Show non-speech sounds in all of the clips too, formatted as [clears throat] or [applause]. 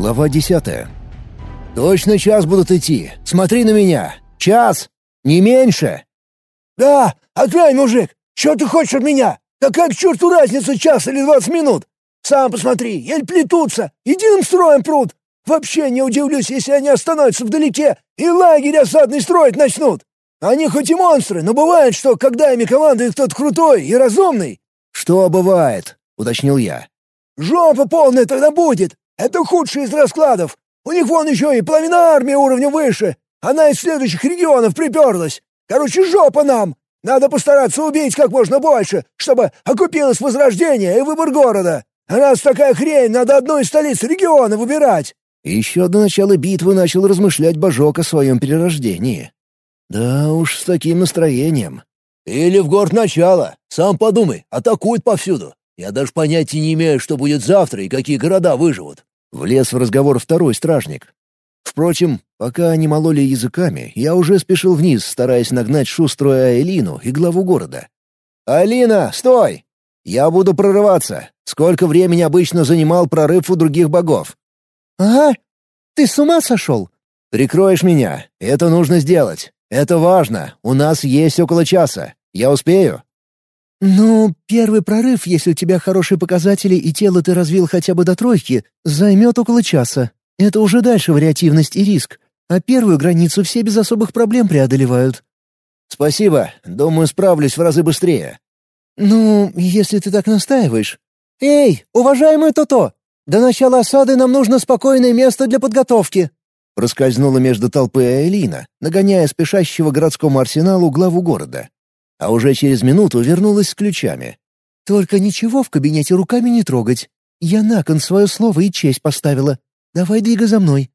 Глава десятая. «Точно час будут идти. Смотри на меня. Час. Не меньше». «Да, отвянь, мужик. Что ты хочешь от меня? Какая к черту разница, час или двадцать минут? Сам посмотри, еле плетутся, единым строем прут. Вообще не удивлюсь, если они остановятся вдалеке и лагерь осадный строить начнут. Они хоть и монстры, но бывает, что когда ими командует кто-то крутой и разумный...» «Что бывает?» — уточнил я. «Жопа полная тогда будет. Это худший из раскладов. У них вон еще и половина армии уровня выше. Она из следующих регионов приперлась. Короче, жопа нам. Надо постараться убить как можно больше, чтобы окупилось возрождение и выбор города. Раз такая хрень, надо одну из столиц региона выбирать». Еще до начала битвы начал размышлять Божок о своем перерождении. Да уж, с таким настроением. «Или в город начало. Сам подумай, атакуют повсюду. Я даже понятия не имею, что будет завтра и какие города выживут. Влез в разговор второй стражник. Впрочем, пока они мололи языками, я уже спешил вниз, стараясь нагнать шуструю Айлину и главу города. «Алина, стой! Я буду прорываться. Сколько времени обычно занимал прорыв у других богов?» «Ага, ты с ума сошел?» «Прикроешь меня. Это нужно сделать. Это важно. У нас есть около часа. Я успею?» «Ну, первый прорыв, если у тебя хорошие показатели и тело ты развил хотя бы до тройки, займет около часа. Это уже дальше вариативность и риск. А первую границу все без особых проблем преодолевают». «Спасибо. Думаю, справлюсь в разы быстрее». «Ну, если ты так настаиваешь». «Эй, уважаемый Тото! До начала осады нам нужно спокойное место для подготовки». Проскользнула между толпой Айлина, нагоняя спешащего городскому арсеналу главу города а уже через минуту вернулась с ключами. «Только ничего в кабинете руками не трогать. Я на кон свое слово и честь поставила. Давай двигай за мной».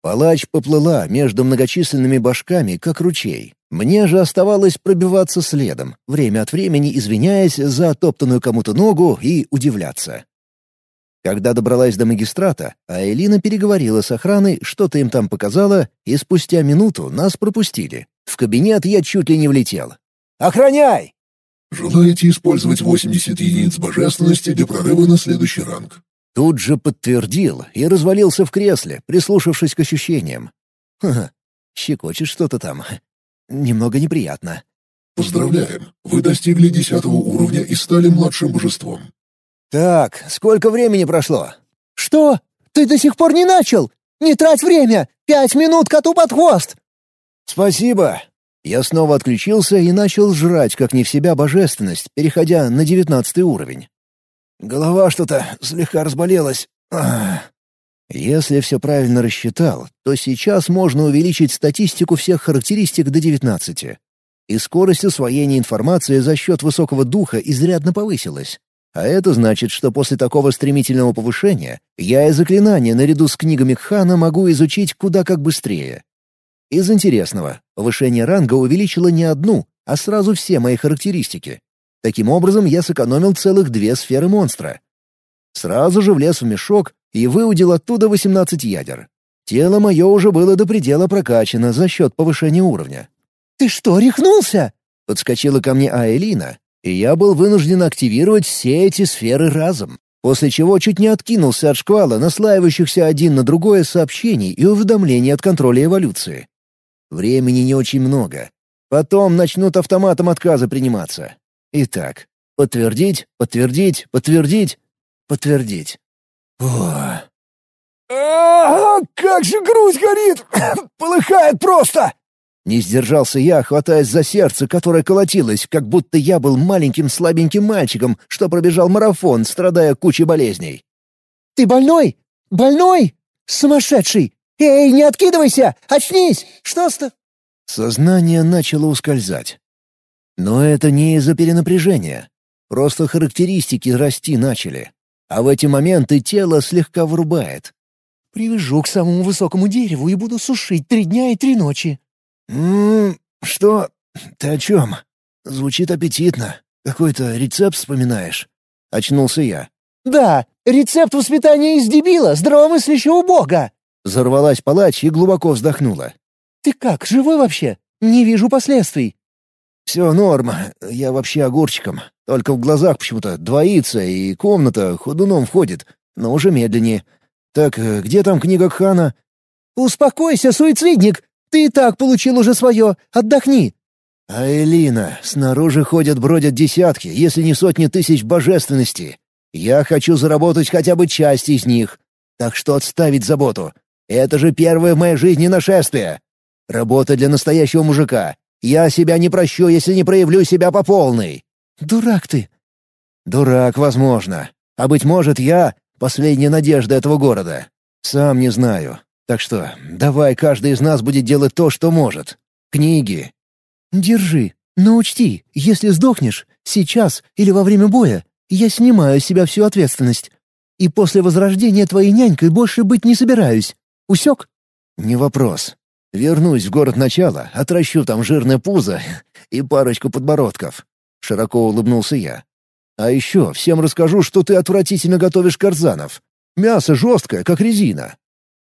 Палач поплыла между многочисленными башками, как ручей. Мне же оставалось пробиваться следом, время от времени извиняясь за оттоптанную кому-то ногу и удивляться. Когда добралась до магистрата, а Элина переговорила с охраной, что-то им там показала, и спустя минуту нас пропустили. В кабинет я чуть ли не влетел. Охраняй!» «Желаете использовать 80 единиц божественности для прорыва на следующий ранг?» Тут же подтвердил и развалился в кресле, прислушавшись к ощущениям. «Ха-ха, щекочет что-то там. Немного неприятно». «Поздравляем! Вы достигли десятого уровня и стали младшим божеством». «Так, сколько времени прошло?» «Что? Ты до сих пор не начал? Не трать время! Пять минут коту под хвост!» «Спасибо!» Я снова отключился и начал жрать, как не в себя, божественность, переходя на девятнадцатый уровень. Голова что-то слегка разболелась. Ах. Если все правильно рассчитал, то сейчас можно увеличить статистику всех характеристик до 19. И скорость усвоения информации за счет высокого духа изрядно повысилась. А это значит, что после такого стремительного повышения я и заклинания наряду с книгами Кхана могу изучить куда как быстрее. Из интересного, повышение ранга увеличило не одну, а сразу все мои характеристики. Таким образом, я сэкономил целых две сферы монстра. Сразу же влез в мешок и выудил оттуда 18 ядер. Тело мое уже было до предела прокачано за счет повышения уровня. «Ты что, рехнулся?» Подскочила ко мне Аэлина, и я был вынужден активировать все эти сферы разом, после чего чуть не откинулся от шквала наслаивающихся один на другое сообщений и уведомлений от контроля эволюции. Времени не очень много. Потом начнут автоматом отказа приниматься. Итак, подтвердить, подтвердить, подтвердить, подтвердить. О. А, как же грудь горит! [coughs] Полыхает просто! Не сдержался я, хватаясь за сердце, которое колотилось, как будто я был маленьким слабеньким мальчиком, что пробежал марафон, страдая кучей болезней. «Ты больной? Больной? Сумасшедший! «Эй, не откидывайся! Очнись! Что с-то?» Сознание начало ускользать. Но это не из-за перенапряжения. Просто характеристики расти начали. А в эти моменты тело слегка врубает. «Привяжу к самому высокому дереву и буду сушить три дня и три ночи». «М-м, что? Ты о чем? Звучит аппетитно. Какой-то рецепт вспоминаешь?» Очнулся я. «Да, рецепт воспитания из дебила, здравомыслящего бога!» Взорвалась палач и глубоко вздохнула. «Ты как, живой вообще? Не вижу последствий». «Все норм. Я вообще огурчиком. Только в глазах почему-то двоится, и комната ходуном входит, но уже медленнее. Так э, где там книга Кхана?» «Успокойся, суицидник! Ты и так получил уже свое. Отдохни!» «А Элина, снаружи ходят бродят десятки, если не сотни тысяч божественностей. Я хочу заработать хотя бы часть из них. Так что отставить заботу. Это же первое в моей жизни нашествие. Работа для настоящего мужика. Я себя не прощу, если не проявлю себя по полной». «Дурак ты!» «Дурак, возможно. А быть может, я — последняя надежда этого города. Сам не знаю. Так что давай каждый из нас будет делать то, что может. Книги». «Держи. Но учти, если сдохнешь, сейчас или во время боя, я снимаю с себя всю ответственность. И после возрождения твоей нянькой больше быть не собираюсь. Усек?» «Не вопрос. Вернусь в город начала, отращу там жирное пузо и парочку подбородков». Широко улыбнулся я. «А еще всем расскажу, что ты отвратительно готовишь карзанов. Мясо жесткое, как резина».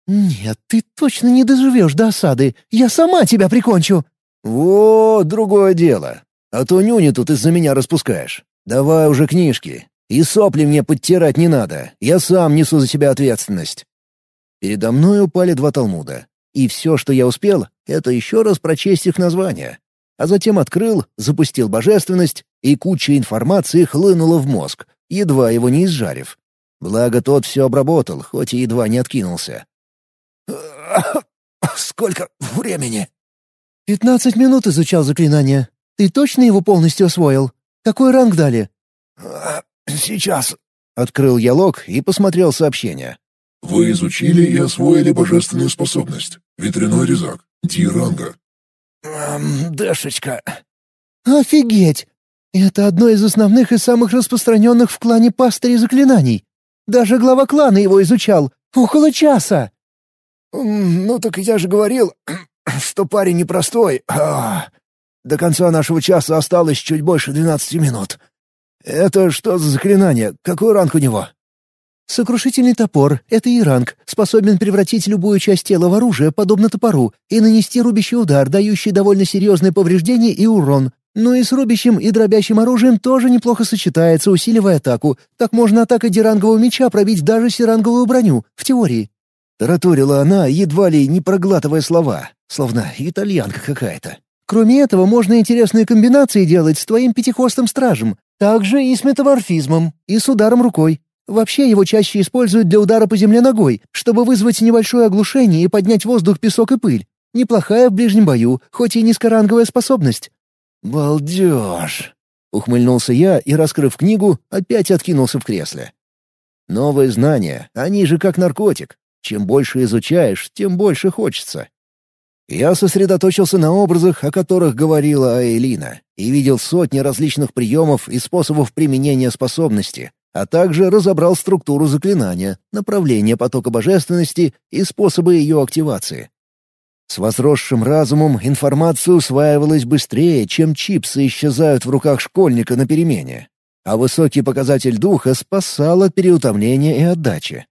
«Нет, ты точно не доживешь до осады. Я сама тебя прикончу». «Вот другое дело. А то нюни тут из-за меня распускаешь. Давай уже книжки. И сопли мне подтирать не надо. Я сам несу за себя ответственность». Передо мной упали два талмуда. И все, что я успел, это еще раз прочесть их названия. А затем открыл, запустил божественность, и куча информации хлынула в мозг, едва его не изжарив. Благо тот все обработал, хоть и едва не откинулся. [coughs] «Сколько времени?» «Пятнадцать минут изучал заклинание. Ты точно его полностью освоил? Какой ранг дали?» «Сейчас». Открыл я лог и посмотрел сообщение. Вы изучили и освоили божественную способность. Ветряной резак. Ди-ранга. Эм, Дэшечка. Офигеть! Это одно из основных и самых распространенных в клане пастырей заклинаний. Даже глава клана его изучал. Около часа. «Ну так я же говорил, [clears throat] что парень непростой. А, до конца нашего часа осталось чуть больше двенадцати минут. Это что за заклинание? Какой ранг у него?» Сокрушительный топор — это и ранг, способен превратить любую часть тела в оружие, подобно топору, и нанести рубящий удар, дающий довольно серьезные повреждения и урон. Но и с рубящим и дробящим оружием тоже неплохо сочетается, усиливая атаку. Так можно атакой дирангового меча пробить даже сиранговую броню, в теории. Тараторила она, едва ли не проглатывая слова, словно итальянка какая-то. Кроме этого, можно интересные комбинации делать с твоим пятихвостым стражем, также и с метаморфизмом, и с ударом рукой. Вообще его чаще используют для удара по земле ногой, чтобы вызвать небольшое оглушение и поднять воздух песок и пыль. Неплохая в ближнем бою, хоть и низкоранговая способность. «Балдеж!» — ухмыльнулся я и, раскрыв книгу, опять откинулся в кресле. «Новые знания, они же как наркотик. Чем больше изучаешь, тем больше хочется». Я сосредоточился на образах, о которых говорила Аэлина, и видел сотни различных приемов и способов применения способности, а также разобрал структуру заклинания, направление потока божественности и способы ее активации. С возросшим разумом информация усваивалась быстрее, чем чипсы исчезают в руках школьника на перемене, а высокий показатель духа спасал от переутомления и отдачи.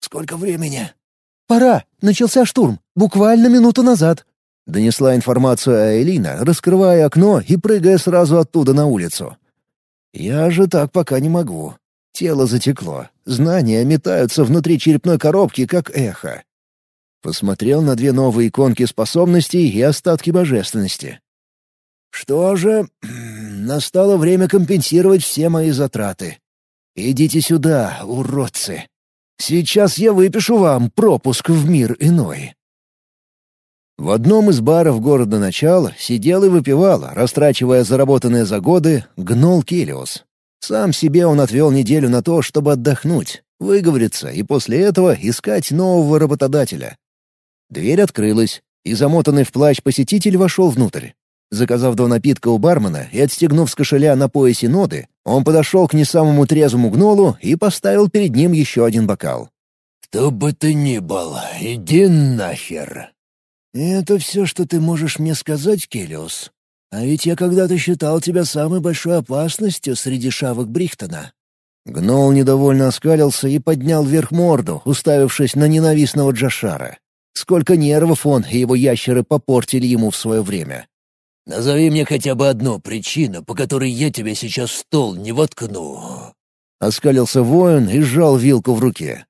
«Сколько времени?» «Пора. Начался штурм. Буквально минуту назад», — донесла информацию Аэлина, раскрывая окно и прыгая сразу оттуда на улицу. «Я же так пока не могу. Тело затекло. Знания метаются внутри черепной коробки, как эхо. Посмотрел на две новые иконки способностей и остатки божественности. Что же, [clears throat] настало время компенсировать все мои затраты. Идите сюда, уродцы. Сейчас я выпишу вам пропуск в мир иной. В одном из баров города начала сидел и выпивал, растрачивая заработанные за годы, гнол Келиус. Сам себе он отвел неделю на то, чтобы отдохнуть, выговориться и после этого искать нового работодателя. Дверь открылась, и замотанный в плащ посетитель вошел внутрь. Заказав два напитка у бармена и отстегнув с кошеля на поясе ноды, он подошел к не самому трезвому гнолу и поставил перед ним еще один бокал. «Кто бы ты ни был, иди нахер!» «Это все, что ты можешь мне сказать, Келиус?» А ведь я когда-то считал тебя самой большой опасностью среди шавок Брихтона». Гнол недовольно оскалился и поднял вверх морду, уставившись на ненавистного Джашара. Сколько нервов он и его ящеры попортили ему в свое время. «Назови мне хотя бы одну причину, по которой я тебя сейчас в стол не воткну». Оскалился воин и сжал вилку в руке.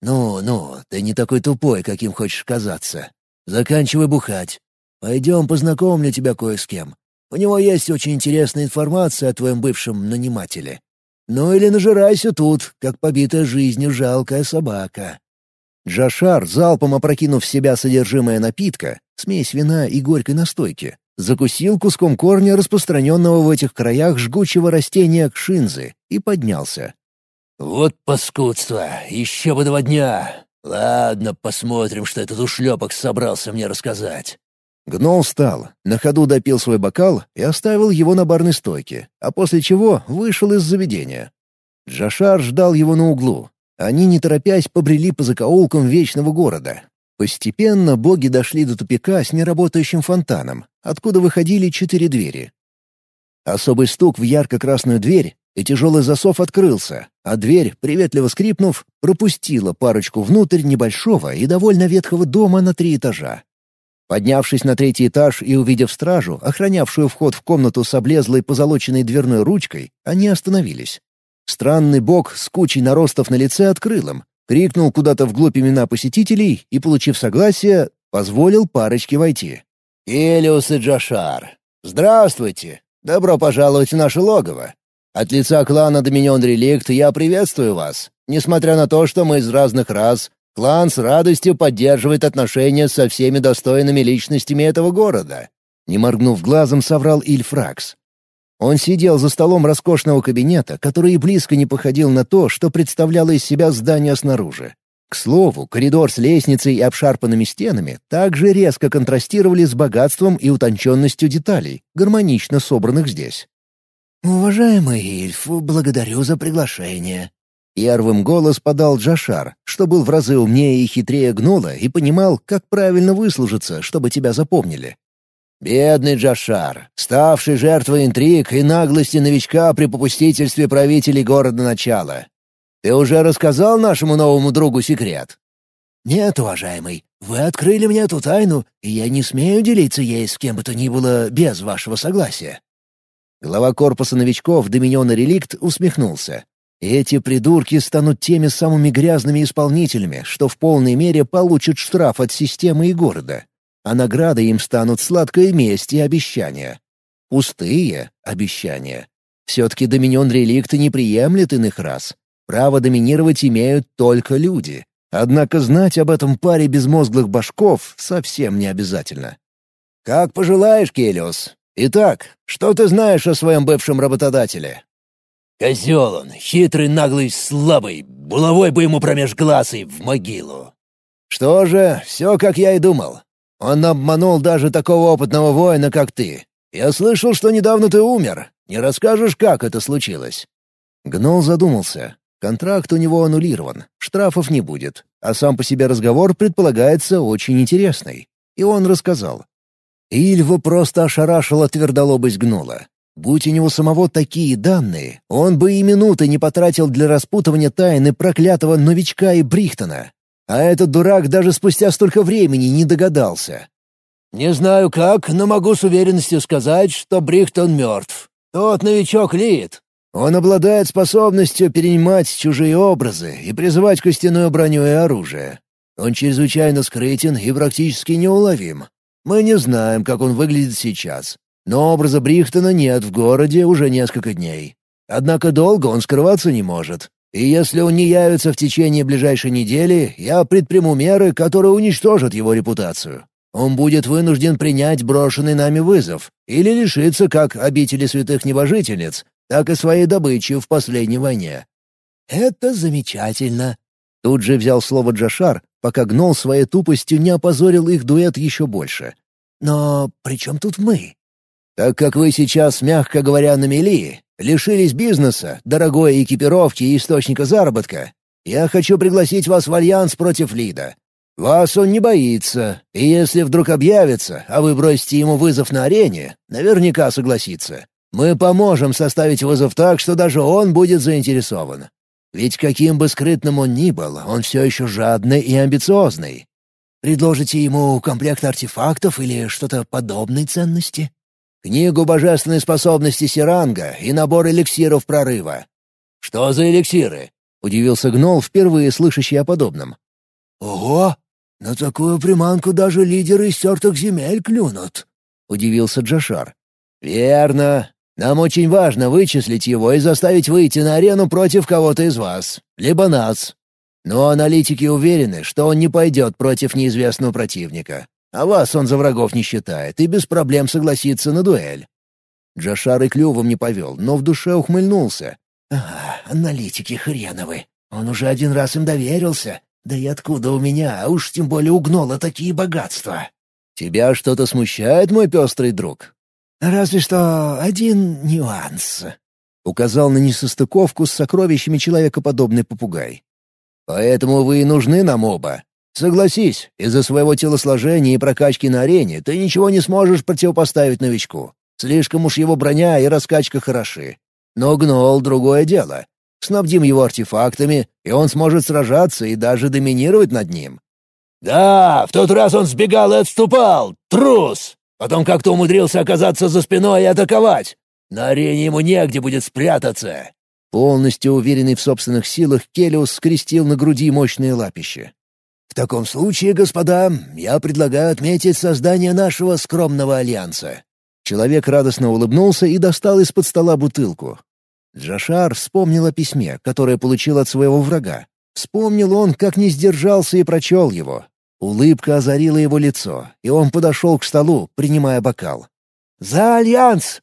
«Ну-ну, ты не такой тупой, каким хочешь казаться. Заканчивай бухать. Пойдем познакомлю тебя кое с кем. У него есть очень интересная информация о твоем бывшем нанимателе. Ну или нажирайся тут, как побитая жизнью жалкая собака». Джашар, залпом опрокинув в себя содержимое напитка, смесь вина и горькой настойки, закусил куском корня распространенного в этих краях жгучего растения кшинзы и поднялся. «Вот паскудство! Еще бы два дня! Ладно, посмотрим, что этот ушлепок собрался мне рассказать». Гнол встал, на ходу допил свой бокал и оставил его на барной стойке, а после чего вышел из заведения. Джашар ждал его на углу. Они, не торопясь, побрели по закоулкам Вечного Города. Постепенно боги дошли до тупика с неработающим фонтаном, откуда выходили четыре двери. Особый стук в ярко-красную дверь, и тяжелый засов открылся, а дверь, приветливо скрипнув, пропустила парочку внутрь небольшого и довольно ветхого дома на три этажа. Поднявшись на третий этаж и увидев стражу, охранявшую вход в комнату с облезлой позолоченной дверной ручкой, они остановились. Странный бог с кучей наростов на лице открыл им, крикнул куда-то вглубь имена посетителей и, получив согласие, позволил парочке войти. «Элиус и Джашар, здравствуйте! Добро пожаловать в наше логово! От лица клана Доминион Реликт я приветствую вас. Несмотря на то, что мы из разных рас, клан с радостью поддерживает отношения со всеми достойными личностями этого города». Не моргнув глазом, соврал Ильфракс. Он сидел за столом роскошного кабинета, который и близко не походил на то, что представляло из себя здание снаружи. К слову, коридор с лестницей и обшарпанными стенами также резко контрастировали с богатством и утонченностью деталей, гармонично собранных здесь. «Уважаемый Ильф, благодарю за приглашение». Первым голос подал Джашар, что был в разы умнее и хитрее Гнула и понимал, как правильно выслужиться, чтобы тебя запомнили. «Бедный Джашар, ставший жертвой интриг и наглости новичка при попустительстве правителей города начала. Ты уже рассказал нашему новому другу секрет?» «Нет, уважаемый, вы открыли мне эту тайну, и я не смею делиться ей с кем бы то ни было без вашего согласия». Глава корпуса новичков Доминиона Реликт усмехнулся. Эти придурки станут теми самыми грязными исполнителями, что в полной мере получат штраф от системы и города. А наградой им станут сладкая месть и обещания. Пустые обещания. Все-таки Доминион Реликт не приемлет иных рас. Право доминировать имеют только люди. Однако знать об этом паре безмозглых башков совсем не обязательно. «Как пожелаешь, Келиус. Итак, что ты знаешь о своем бывшем работодателе?» «Козел он, хитрый, наглый, слабый, булавой бы ему промеж глаз и в могилу». «Что же, все как я и думал. Он обманул даже такого опытного воина, как ты. Я слышал, что недавно ты умер. Не расскажешь, как это случилось?» Гнол задумался. Контракт у него аннулирован, штрафов не будет, а сам по себе разговор предполагается очень интересный. И он рассказал. Ильва просто ошарашила твердолобость гнула. Будь у него самого такие данные, он бы и минуты не потратил для распутывания тайны проклятого новичка и Брихтона. А этот дурак даже спустя столько времени не догадался. «Не знаю как, но могу с уверенностью сказать, что Брихтон мертв. Тот новичок Лид. Он обладает способностью перенимать чужие образы и призывать костяную броню и оружие. Он чрезвычайно скрытен и практически неуловим. Мы не знаем, как он выглядит сейчас, но образа Брихтона нет в городе уже несколько дней. Однако долго он скрываться не может. И если он не явится в течение ближайшей недели, я предприму меры, которые уничтожат его репутацию. Он будет вынужден принять брошенный нами вызов или лишиться как обители святых небожительниц, так и своей добычи в последней войне. «Это замечательно», Тут же взял слово Джашар, пока гнол своей тупостью не опозорил их дуэт еще больше. «Но при чем тут мы?» «Так как вы сейчас, мягко говоря, на мели, лишились бизнеса, дорогой экипировки и источника заработка, я хочу пригласить вас в альянс против Лида. Вас он не боится, и если вдруг объявится, а вы бросите ему вызов на арене, наверняка согласится. Мы поможем составить вызов так, что даже он будет заинтересован. Ведь каким бы скрытным он ни был, он все еще жадный и амбициозный. Предложите ему комплект артефактов или что-то подобной ценности? Книгу божественной способности Сиранга и набор эликсиров прорыва. Что за эликсиры? — удивился Гнол, впервые слышащий о подобном. «Ого! На такую приманку даже лидеры стертых земель клюнут!» — удивился Джашар. «Верно. Нам очень важно вычислить его и заставить выйти на арену против кого-то из вас, либо нас. Но аналитики уверены, что он не пойдет против неизвестного противника. А вас он за врагов не считает и без проблем согласится на дуэль». Джашар и клювом не повел, но в душе ухмыльнулся. «А, аналитики хреновы. Он уже один раз им доверился. Да и откуда у меня, а уж тем более у такие богатства?» «Тебя что-то смущает, мой пестрый друг?» «Разве что один нюанс», — указал на несостыковку с сокровищами человекоподобный попугай. «Поэтому вы и нужны нам оба. Согласись, из-за своего телосложения и прокачки на арене ты ничего не сможешь противопоставить новичку. Слишком уж его броня и раскачка хороши. Но гнол — другое дело. Снабдим его артефактами, и он сможет сражаться и даже доминировать над ним». «Да, в тот раз он сбегал и отступал. Трус!» Потом как-то умудрился оказаться за спиной и атаковать. На арене ему негде будет спрятаться». Полностью уверенный в собственных силах, Келиус скрестил на груди мощные лапища. «В таком случае, господа, я предлагаю отметить создание нашего скромного альянса». Человек радостно улыбнулся и достал из-под стола бутылку. Джашар вспомнил о письме, которое получил от своего врага. Вспомнил он, как не сдержался и прочел его. Улыбка озарила его лицо, и он подошел к столу, принимая бокал. «За Альянс!